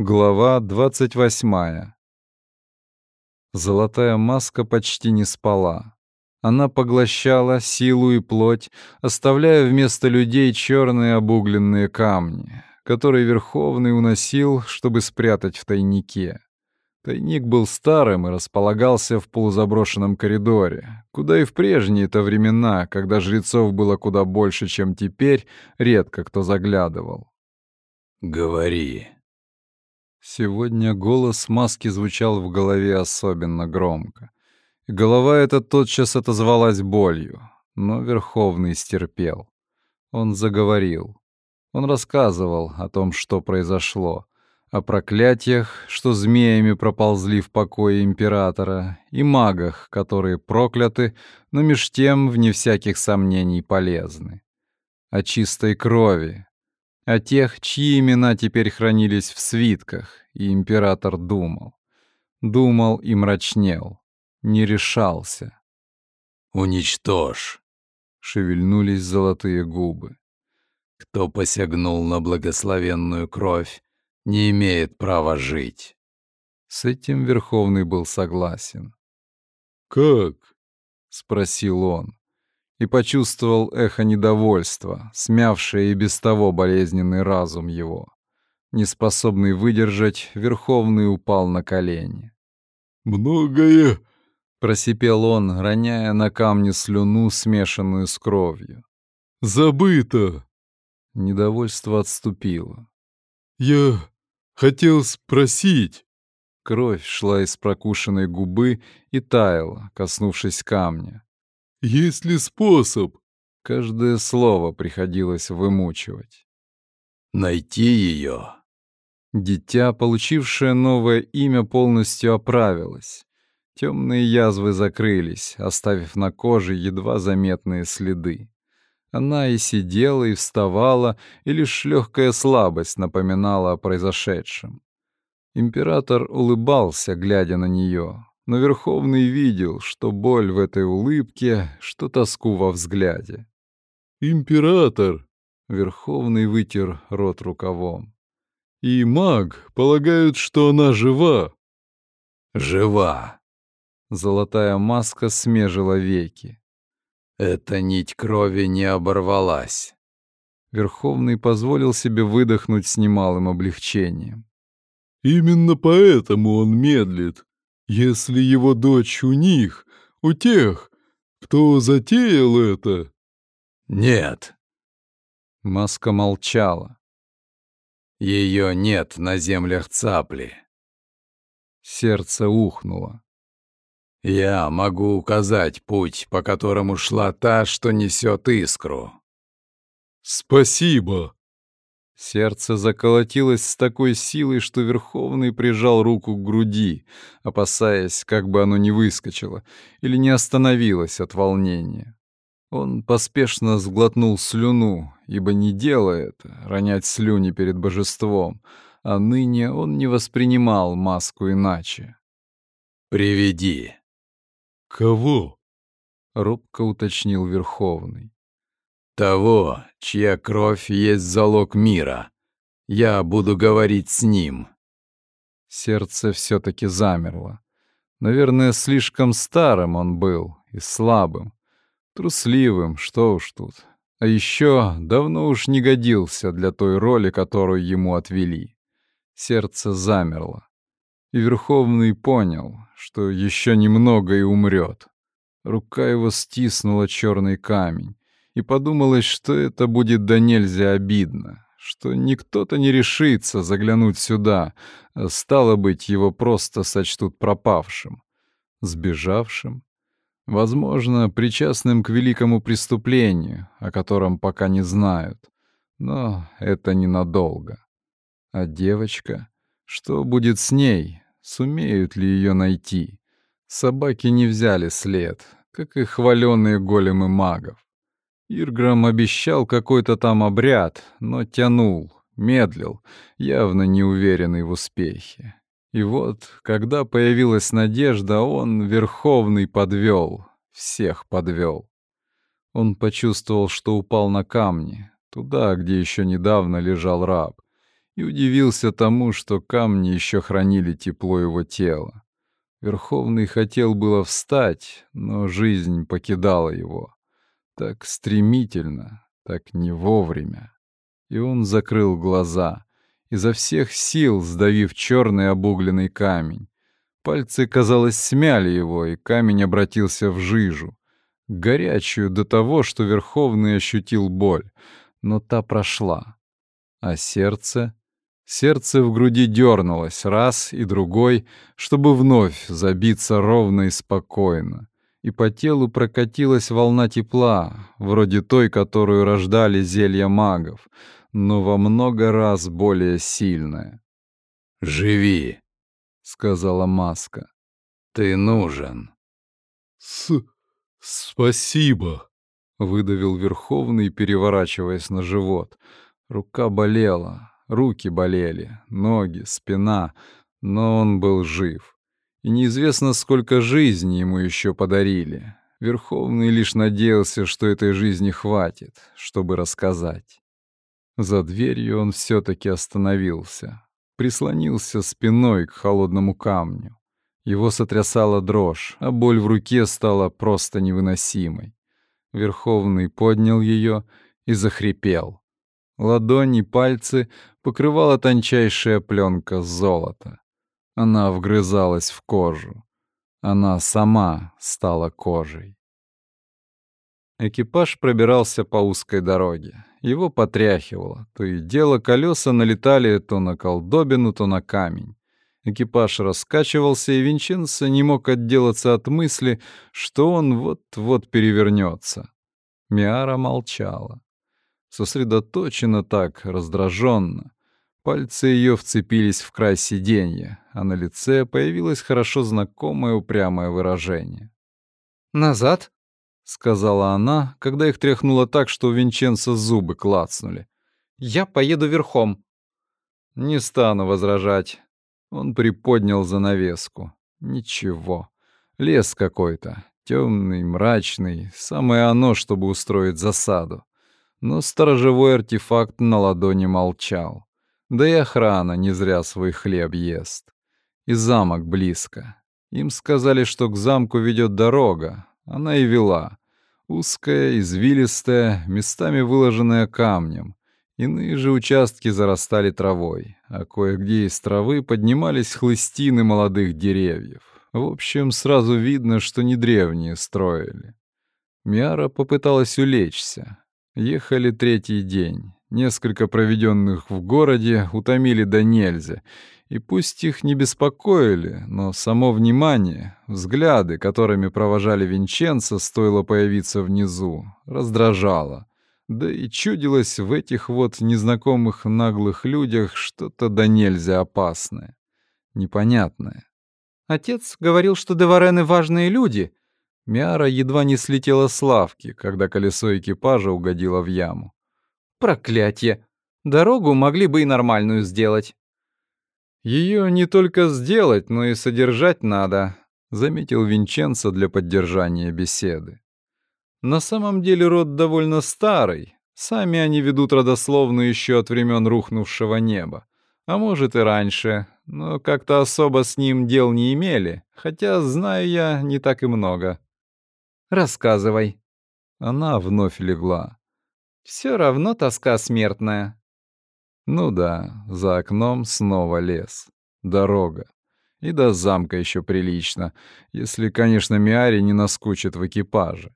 Глава 28. Золотая маска почти не спала. Она поглощала силу и плоть, оставляя вместо людей черные обугленные камни, которые Верховный уносил, чтобы спрятать в тайнике. Тайник был старым и располагался в полузаброшенном коридоре, куда и в прежние-то времена, когда жрецов было куда больше, чем теперь, редко кто заглядывал. «Говори», Сегодня голос маски звучал в голове особенно громко. И голова эта тотчас отозвалась болью, но Верховный стерпел. Он заговорил. Он рассказывал о том, что произошло, о проклятиях, что змеями проползли в покое императора, и магах, которые прокляты, но меж тем, вне всяких сомнений, полезны. О чистой крови, о тех, чьи имена теперь хранились в свитках, и император думал. Думал и мрачнел, не решался. «Уничтожь!» — шевельнулись золотые губы. «Кто посягнул на благословенную кровь, не имеет права жить». С этим Верховный был согласен. «Как?» — спросил он и почувствовал эхо недовольства, смявшее и без того болезненный разум его. Неспособный выдержать, Верховный упал на колени. «Многое...» — просипел он, роняя на камни слюну, смешанную с кровью. «Забыто!» Недовольство отступило. «Я хотел спросить...» Кровь шла из прокушенной губы и таяла, коснувшись камня. Есть ли способ? Каждое слово приходилось вымучивать. Найти ее. Дитя, получившее новое имя, полностью оправилось. Темные язвы закрылись, оставив на коже едва заметные следы. Она и сидела, и вставала, и лишь легкая слабость напоминала о произошедшем. Император улыбался, глядя на нее, но Верховный видел, что боль в этой улыбке, что тоску во взгляде. «Император!» — Верховный вытер рот рукавом. «И маг полагают, что она жива». «Жива!» Золотая маска смежила веки. «Эта нить крови не оборвалась». Верховный позволил себе выдохнуть с немалым облегчением. «Именно поэтому он медлит. Если его дочь у них, у тех, кто затеял это...» «Нет». Маска молчала. «Ее нет на землях Цапли». Сердце ухнуло. «Я могу указать путь, по которому шла та, что несет искру». «Спасибо», Сердце заколотилось с такой силой, что Верховный прижал руку к груди, опасаясь, как бы оно не выскочило или не остановилось от волнения. Он поспешно сглотнул слюну, ибо не дело это — ронять слюни перед божеством, а ныне он не воспринимал маску иначе. «Приведи». «Кого?» — робко уточнил Верховный. Того, чья кровь есть залог мира. Я буду говорить с ним. Сердце все-таки замерло. Наверное, слишком старым он был и слабым. Трусливым, что уж тут. А еще давно уж не годился для той роли, которую ему отвели. Сердце замерло. И Верховный понял, что еще немного и умрет. Рука его стиснула черный камень и подумалось, что это будет до нельзя обидно, что никто-то не решится заглянуть сюда, а стало быть, его просто сочтут пропавшим, сбежавшим, возможно, причастным к великому преступлению, о котором пока не знают, но это ненадолго. А девочка? Что будет с ней? Сумеют ли ее найти? Собаки не взяли след, как и хваленные големы магов. Ирграм обещал какой-то там обряд, но тянул, медлил, явно неуверенный в успехе. И вот, когда появилась надежда, он, Верховный, подвел, всех подвел. Он почувствовал, что упал на камни, туда, где еще недавно лежал раб, и удивился тому, что камни еще хранили тепло его тела. Верховный хотел было встать, но жизнь покидала его. Так стремительно, так не вовремя. И он закрыл глаза, изо всех сил сдавив черный обугленный камень. Пальцы, казалось, смяли его, и камень обратился в жижу, горячую до того, что Верховный ощутил боль, но та прошла. А сердце Сердце в груди дернулось раз и другой, чтобы вновь забиться ровно и спокойно. И по телу прокатилась волна тепла, вроде той, которую рождали зелья магов, но во много раз более сильная. «Живи», — сказала маска. «Ты нужен». «С... спасибо», — выдавил Верховный, переворачиваясь на живот. Рука болела, Руки болели, ноги, спина, но он был жив. И неизвестно, сколько жизней ему еще подарили. Верховный лишь надеялся, что этой жизни хватит, чтобы рассказать. За дверью он все-таки остановился, прислонился спиной к холодному камню. Его сотрясала дрожь, а боль в руке стала просто невыносимой. Верховный поднял ее и захрипел. Ладони, пальцы покрывала тончайшая пленка золота. Она вгрызалась в кожу. Она сама стала кожей. Экипаж пробирался по узкой дороге. Его потряхивало. То и дело колеса налетали то на колдобину, то на камень. Экипаж раскачивался, и Винченцо не мог отделаться от мысли, что он вот-вот перевернется. Миара молчала сосредоточенно так, раздраженно. Пальцы ее вцепились в край сиденья, а на лице появилось хорошо знакомое упрямое выражение. «Назад?» — сказала она, когда их тряхнуло так, что у Винченца зубы клацнули. «Я поеду верхом». «Не стану возражать». Он приподнял занавеску. «Ничего. Лес какой-то. Темный, мрачный. Самое оно, чтобы устроить засаду но сторожевой артефакт на ладони молчал. Да и охрана не зря свой хлеб ест. И замок близко. Им сказали, что к замку ведет дорога. Она и вела. Узкая, извилистая, местами выложенная камнем. Иные же участки зарастали травой, а кое-где из травы поднимались хлыстины молодых деревьев. В общем, сразу видно, что не древние строили. Миара попыталась улечься, Ехали третий день. Несколько проведенных в городе утомили до нельзя. И пусть их не беспокоили, но само внимание, взгляды, которыми провожали Винченца, стоило появиться внизу, раздражало. Да и чудилось в этих вот незнакомых наглых людях что-то до нельзя опасное, непонятное. Отец говорил, что деварены важные люди, Миара едва не слетела с лавки, когда колесо экипажа угодило в яму. «Проклятье! Дорогу могли бы и нормальную сделать». Ее не только сделать, но и содержать надо», — заметил Винченцо для поддержания беседы. «На самом деле род довольно старый. Сами они ведут родословную еще от времен рухнувшего неба. А может и раньше, но как-то особо с ним дел не имели, хотя знаю я не так и много». Рассказывай». Она вновь легла. Все равно тоска смертная». Ну да, за окном снова лес. Дорога. И до замка еще прилично, если, конечно, Миари не наскучит в экипаже.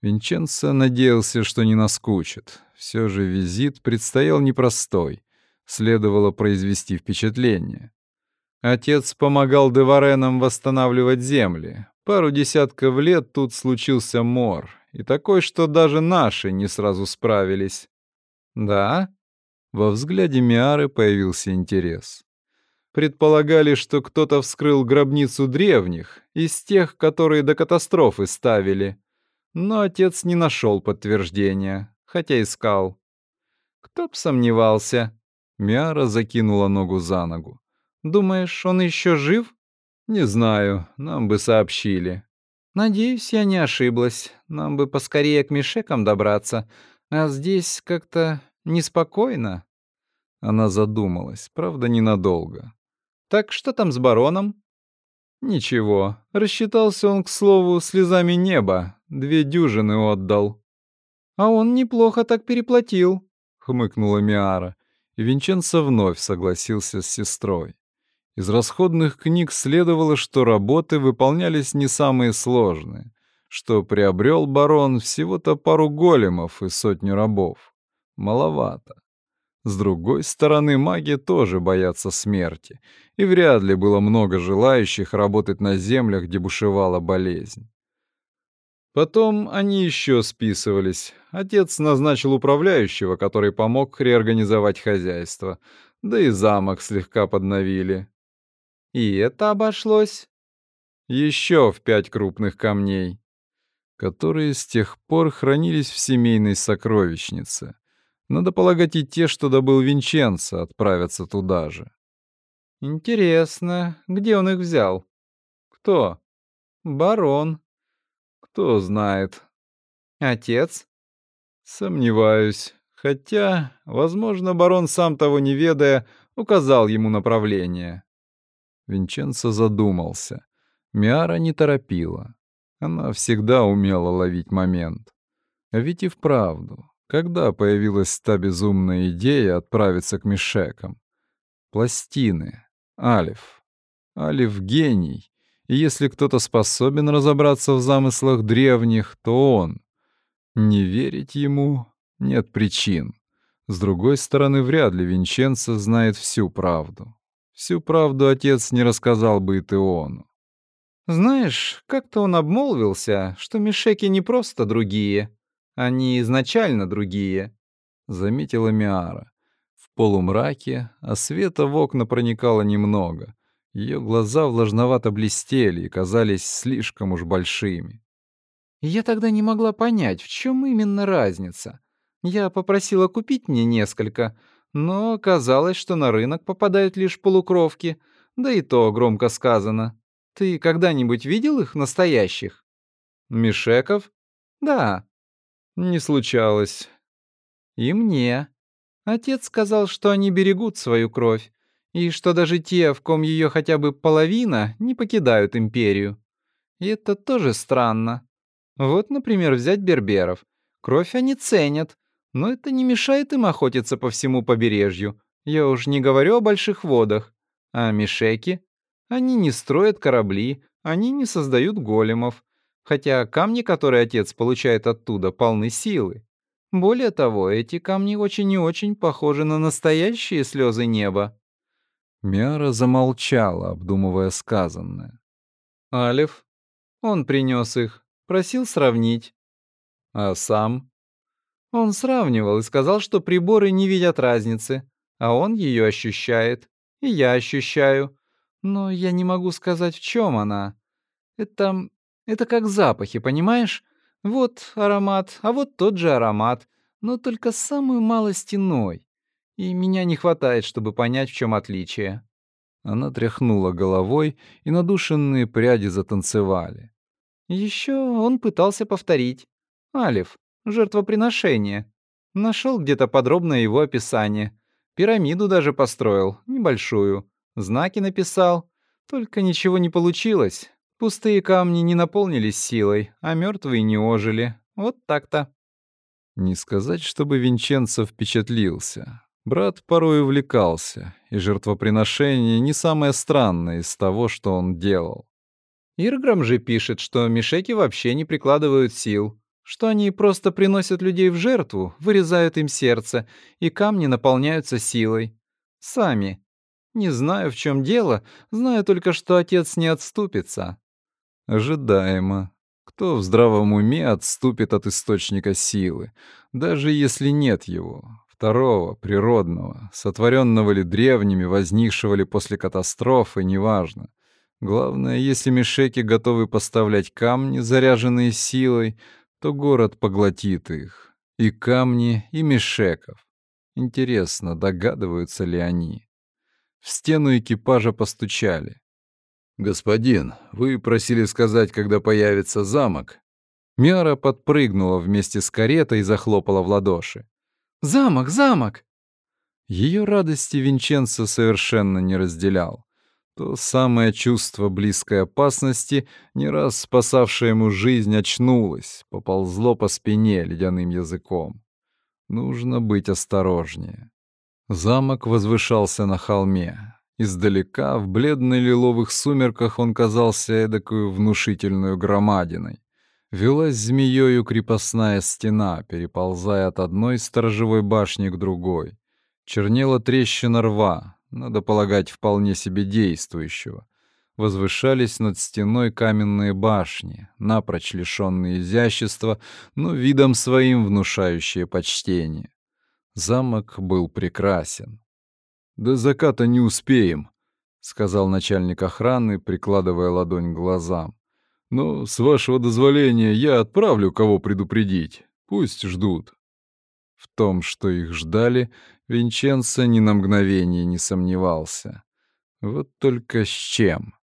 Винченцо надеялся, что не наскучит. Все же визит предстоял непростой. Следовало произвести впечатление. Отец помогал Деваренам восстанавливать земли, Пару десятков лет тут случился мор, и такой, что даже наши не сразу справились. Да? Во взгляде Миары появился интерес. Предполагали, что кто-то вскрыл гробницу древних, из тех, которые до катастрофы ставили. Но отец не нашел подтверждения, хотя искал. Кто б сомневался? Миара закинула ногу за ногу. Думаешь, он еще жив? «Не знаю, нам бы сообщили». «Надеюсь, я не ошиблась. Нам бы поскорее к мешекам добраться, а здесь как-то неспокойно». Она задумалась, правда, ненадолго. «Так что там с бароном?» «Ничего. Рассчитался он, к слову, слезами неба. Две дюжины отдал». «А он неплохо так переплатил», — хмыкнула Миара. И Винченцо вновь согласился с сестрой. Из расходных книг следовало, что работы выполнялись не самые сложные, что приобрел барон всего-то пару големов и сотню рабов. Маловато. С другой стороны, маги тоже боятся смерти, и вряд ли было много желающих работать на землях, где бушевала болезнь. Потом они еще списывались. Отец назначил управляющего, который помог реорганизовать хозяйство, да и замок слегка подновили. И это обошлось? Еще в пять крупных камней, которые с тех пор хранились в семейной сокровищнице. Надо полагать, и те, что добыл Винченцо, отправятся туда же. Интересно, где он их взял? Кто? Барон. Кто знает. Отец? Сомневаюсь. Хотя, возможно, барон, сам того не ведая, указал ему направление. Винченцо задумался. Миара не торопила. Она всегда умела ловить момент. А ведь и вправду, когда появилась та безумная идея отправиться к Мишекам? Пластины. Алиф. Алиф — гений. И если кто-то способен разобраться в замыслах древних, то он. Не верить ему нет причин. С другой стороны, вряд ли Винченцо знает всю правду. Всю правду отец не рассказал бы и Теону. Знаешь, как-то он обмолвился, что Мишеки не просто другие, они изначально другие», — заметила Миара. В полумраке, а света в окна проникало немного. Ее глаза влажновато блестели и казались слишком уж большими. «Я тогда не могла понять, в чем именно разница. Я попросила купить мне несколько, но оказалось, что на рынок попадают лишь полукровки, да и то громко сказано. Ты когда-нибудь видел их настоящих?» «Мишеков?» «Да, не случалось. И мне. Отец сказал, что они берегут свою кровь, и что даже те, в ком ее хотя бы половина, не покидают империю. И это тоже странно. Вот, например, взять берберов. Кровь они ценят, но это не мешает им охотиться по всему побережью. Я уж не говорю о больших водах. А мишеки? Они не строят корабли, они не создают големов, хотя камни, которые отец получает оттуда, полны силы. Более того, эти камни очень и очень похожи на настоящие слезы неба. Миара замолчала, обдумывая сказанное. Алиф, он принес их, просил сравнить. А сам? Он сравнивал и сказал, что приборы не видят разницы, а он ее ощущает, и я ощущаю. Но я не могу сказать, в чем она. Это это как запахи, понимаешь? Вот аромат, а вот тот же аромат, но только самую малость иной. И меня не хватает, чтобы понять, в чем отличие. Она тряхнула головой, и надушенные пряди затанцевали. Еще он пытался повторить. Алиф, жертвоприношение. Нашел где-то подробное его описание. Пирамиду даже построил, небольшую. Знаки написал. Только ничего не получилось. Пустые камни не наполнились силой, а мертвые не ожили. Вот так-то. Не сказать, чтобы Винченцо впечатлился. Брат порой увлекался, и жертвоприношение не самое странное из того, что он делал. Ирграм же пишет, что мишеки вообще не прикладывают сил, что они просто приносят людей в жертву, вырезают им сердце, и камни наполняются силой. Сами. Не знаю, в чем дело, знаю только, что отец не отступится. Ожидаемо. Кто в здравом уме отступит от источника силы, даже если нет его, второго, природного, сотворенного ли древними, возникшего ли после катастрофы, неважно. Главное, если мишеки готовы поставлять камни, заряженные силой, то город поглотит их. И камни, и мишеков. Интересно, догадываются ли они? В стену экипажа постучали. «Господин, вы просили сказать, когда появится замок?» Миара подпрыгнула вместе с каретой и захлопала в ладоши. «Замок, замок!» Ее радости Винченцо совершенно не разделял. То самое чувство близкой опасности, не раз спасавшее ему жизнь, очнулось, поползло по спине ледяным языком. Нужно быть осторожнее. Замок возвышался на холме. Издалека, в бледно-лиловых сумерках, он казался эдакую внушительную громадиной. Велась змеёю крепостная стена, переползая от одной сторожевой башни к другой. Чернела трещина рва, надо полагать, вполне себе действующего. Возвышались над стеной каменные башни, напрочь лишённые изящества, но видом своим внушающие почтение. Замок был прекрасен. «До заката не успеем», — сказал начальник охраны, прикладывая ладонь к глазам. Но, с вашего дозволения, я отправлю кого предупредить. Пусть ждут». В том, что их ждали, Винченцо ни на мгновение не сомневался. Вот только с чем?